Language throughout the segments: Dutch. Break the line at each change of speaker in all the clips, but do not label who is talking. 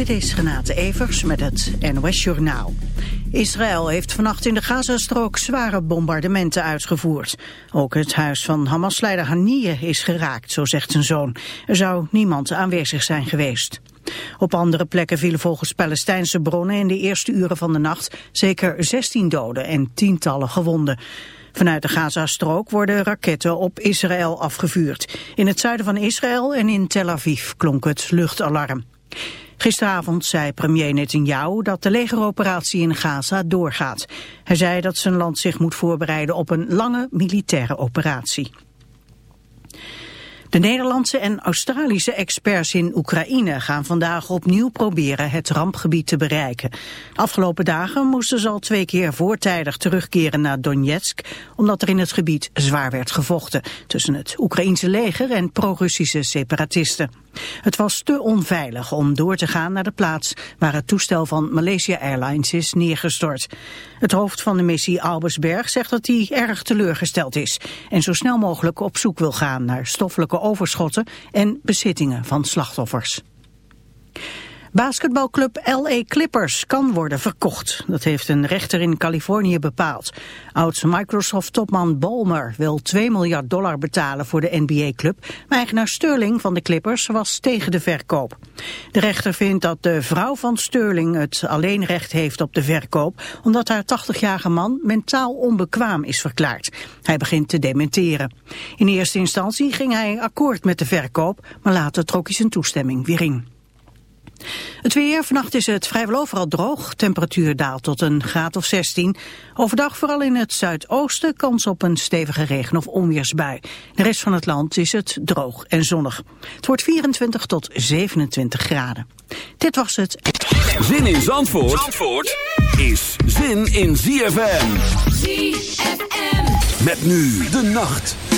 Dit is Renate Evers met het NOS Journaal. Israël heeft vannacht in de Gazastrook zware bombardementen uitgevoerd. Ook het huis van Hamas-leider Haniyeh is geraakt, zo zegt zijn zoon. Er zou niemand aanwezig zijn geweest. Op andere plekken vielen volgens Palestijnse bronnen in de eerste uren van de nacht zeker 16 doden en tientallen gewonden. Vanuit de Gazastrook worden raketten op Israël afgevuurd. In het zuiden van Israël en in Tel Aviv klonk het luchtalarm. Gisteravond zei premier Netanyahu dat de legeroperatie in Gaza doorgaat. Hij zei dat zijn land zich moet voorbereiden op een lange militaire operatie. De Nederlandse en Australische experts in Oekraïne gaan vandaag opnieuw proberen het rampgebied te bereiken. Afgelopen dagen moesten ze al twee keer voortijdig terugkeren naar Donetsk, omdat er in het gebied zwaar werd gevochten tussen het Oekraïense leger en pro-Russische separatisten. Het was te onveilig om door te gaan naar de plaats waar het toestel van Malaysia Airlines is neergestort. Het hoofd van de missie Albersberg zegt dat hij erg teleurgesteld is en zo snel mogelijk op zoek wil gaan naar stoffelijke overschotten en bezittingen van slachtoffers. Basketbalclub LA Clippers kan worden verkocht. Dat heeft een rechter in Californië bepaald. Oud-Microsoft-topman Balmer wil 2 miljard dollar betalen voor de NBA-club. Maar eigenaar Sterling van de Clippers was tegen de verkoop. De rechter vindt dat de vrouw van Sterling het alleenrecht heeft op de verkoop... omdat haar 80-jarige man mentaal onbekwaam is verklaard. Hij begint te dementeren. In eerste instantie ging hij akkoord met de verkoop... maar later trok hij zijn toestemming weer in. Het weer, vannacht is het vrijwel overal droog. Temperatuur daalt tot een graad of 16. Overdag vooral in het zuidoosten kans op een stevige regen- of onweersbui. De rest van het land is het droog en zonnig. Het wordt 24 tot 27 graden. Dit was het.
Zin in Zandvoort, Zandvoort is zin in ZFM. ZFM. Met nu de nacht.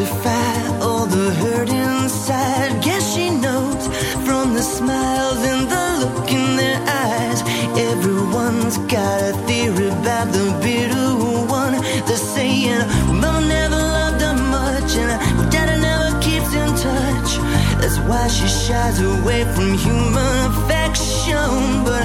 justify all the hurt inside. Guess she knows from the smiles and the look in their eyes. Everyone's got a theory about the bitter one. They're saying, Mama never loved her much, and Daddy never keeps in touch. That's why she shies away from human affection. But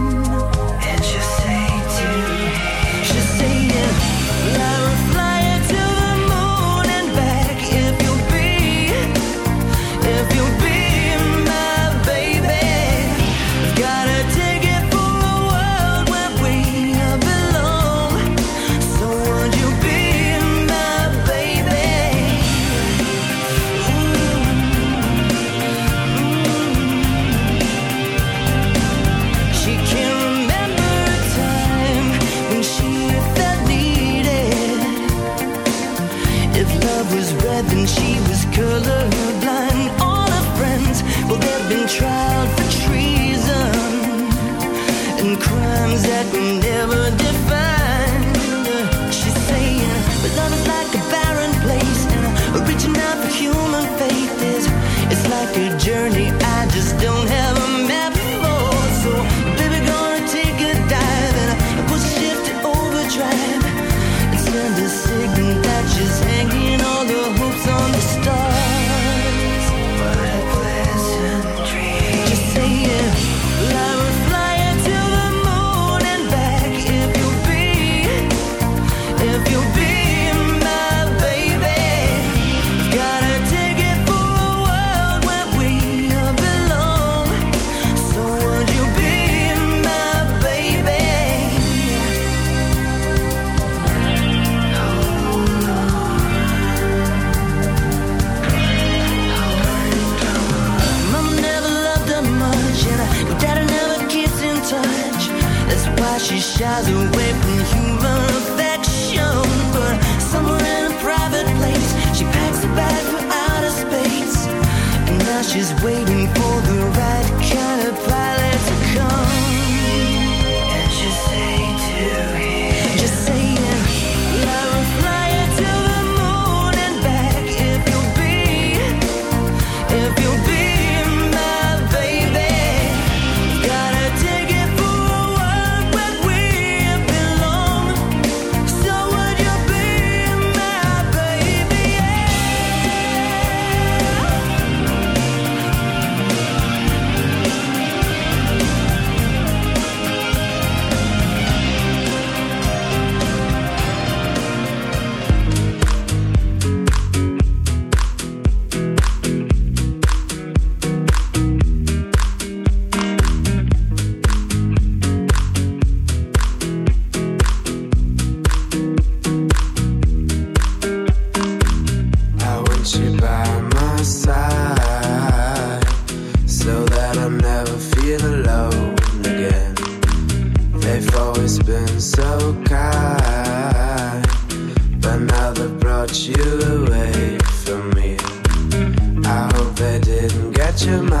color to my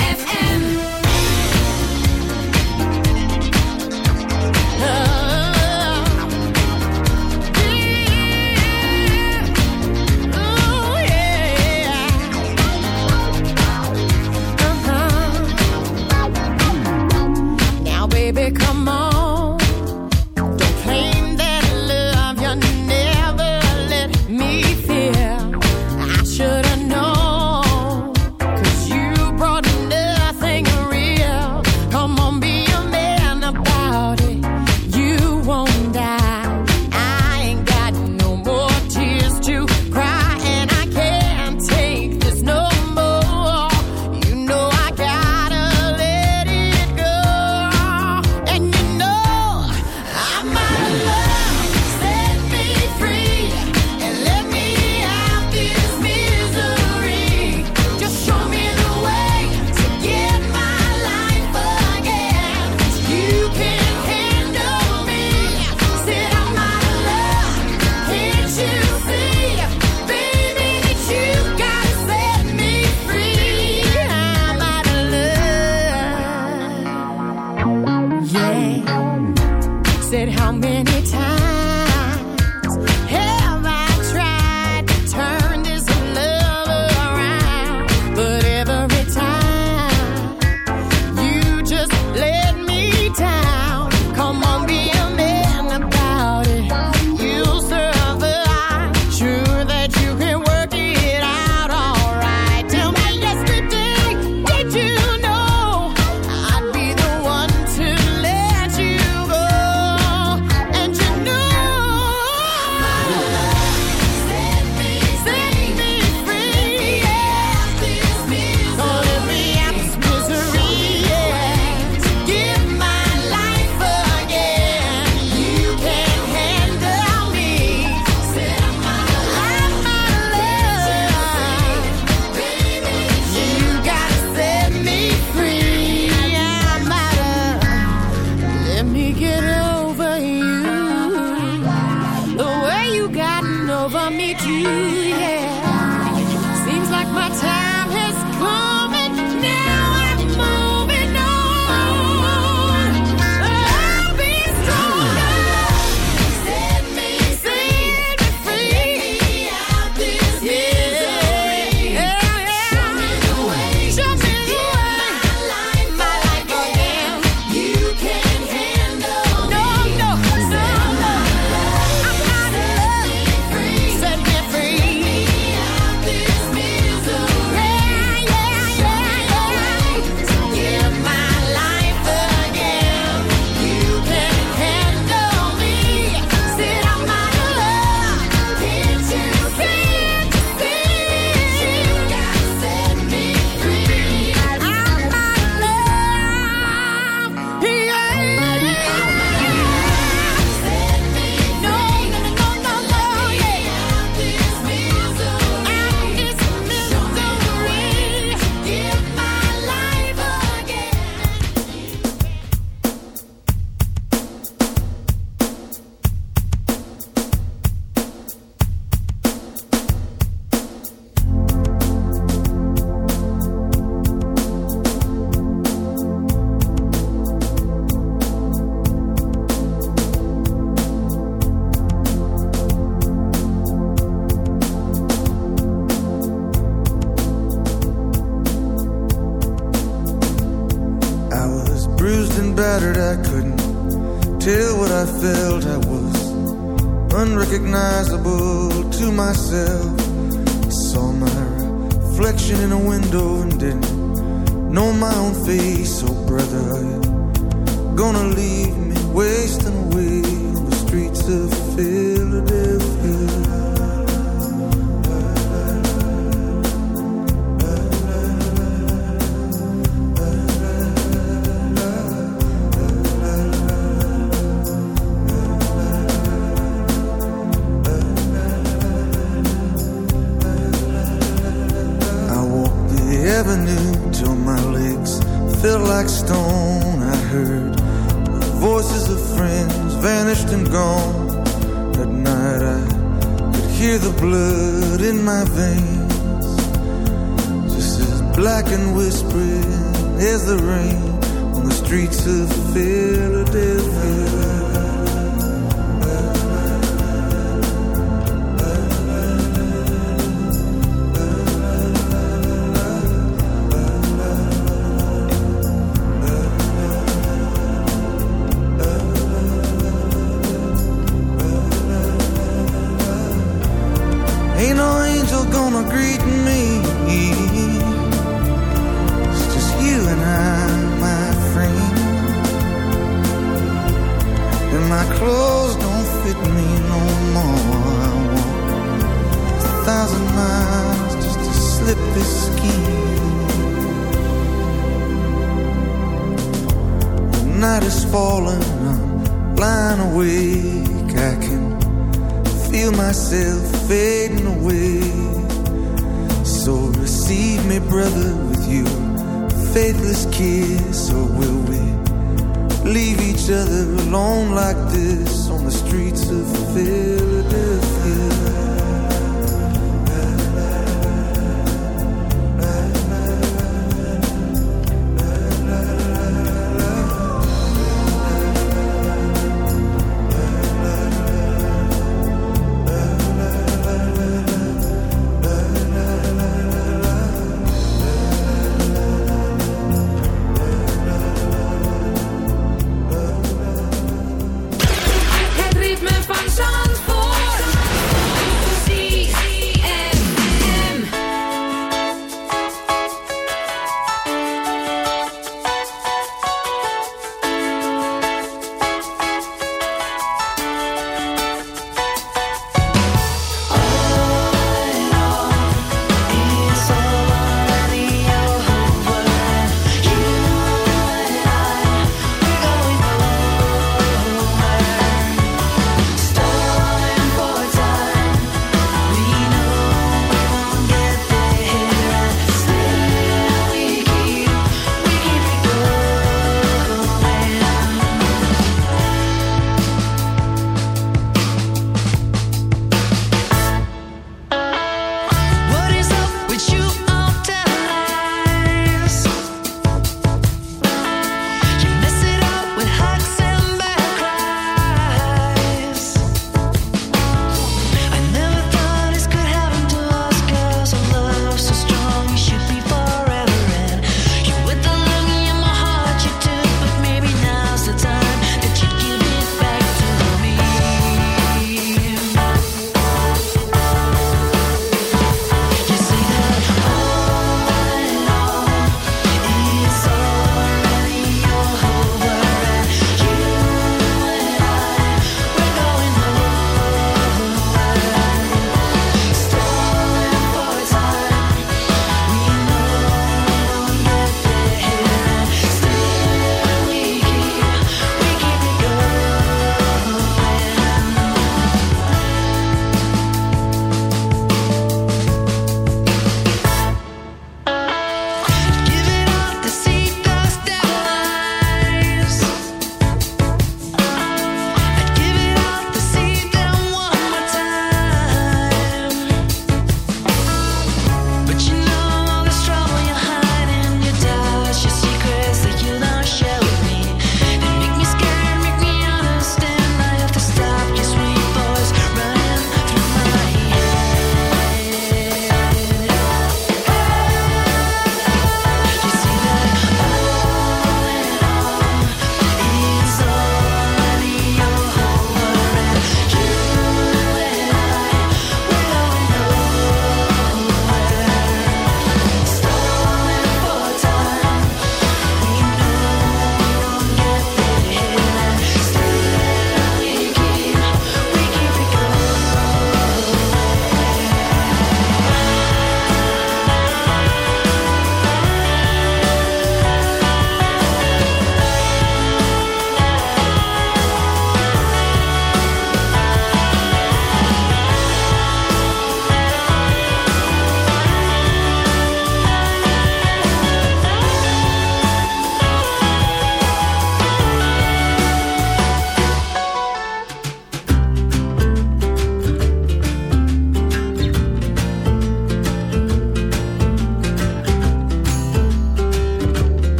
said, How many?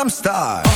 I'm star.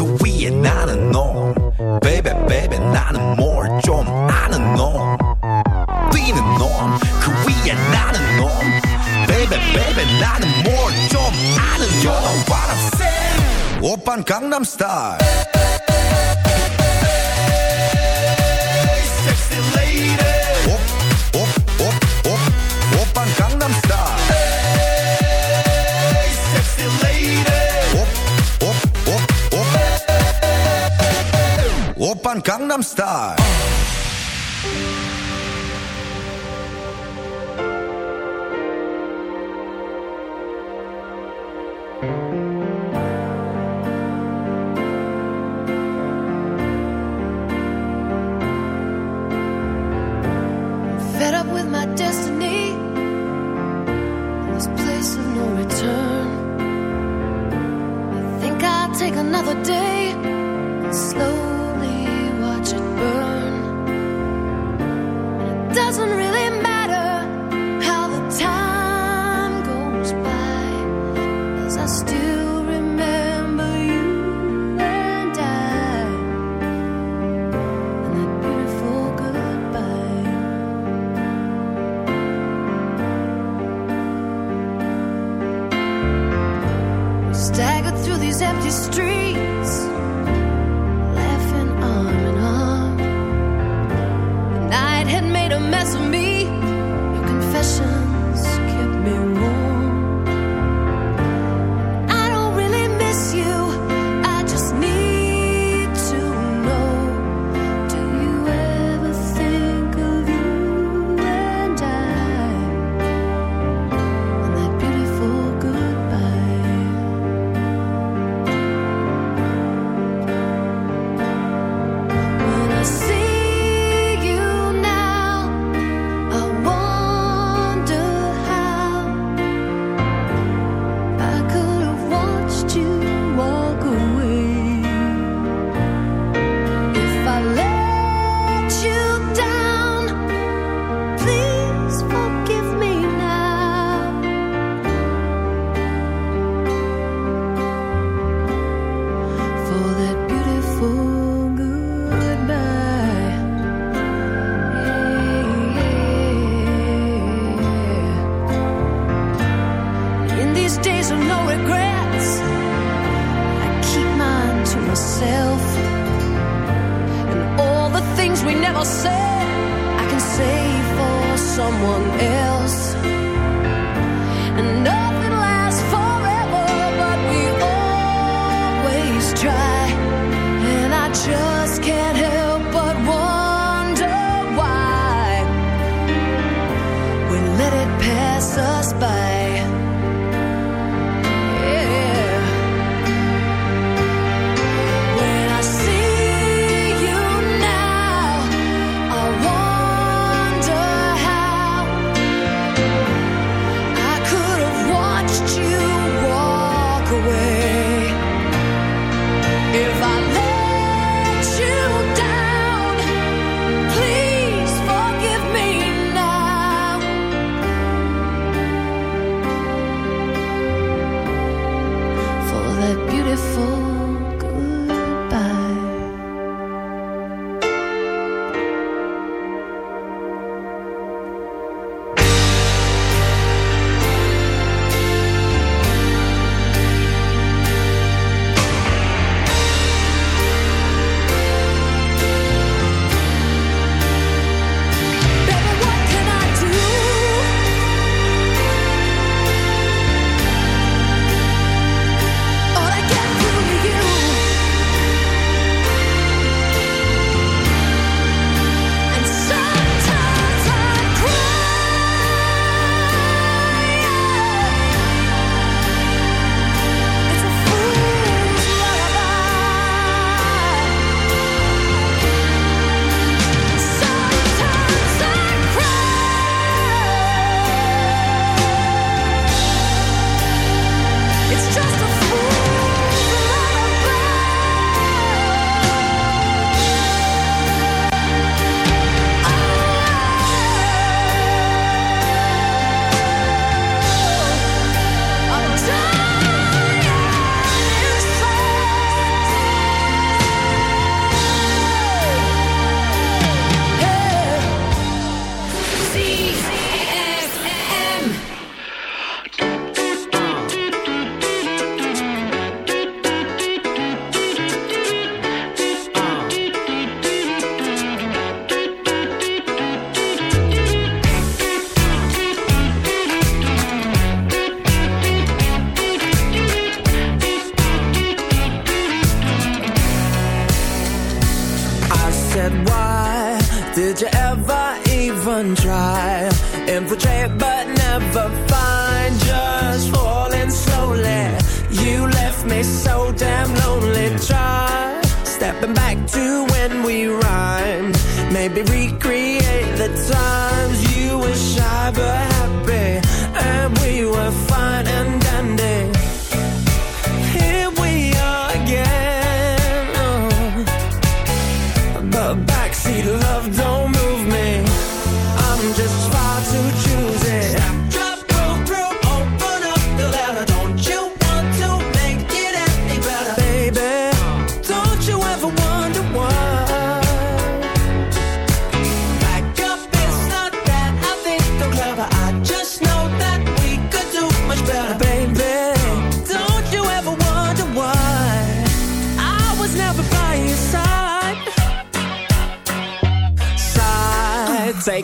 그 위에 나는 너 Baby baby 나는 뭘좀 아는 너 뛰는 놈그 위에 나는 너 Baby baby 나는 뭘좀 아는 너 You know what I'm saying 오빤 강남스타일
Gangnam Style.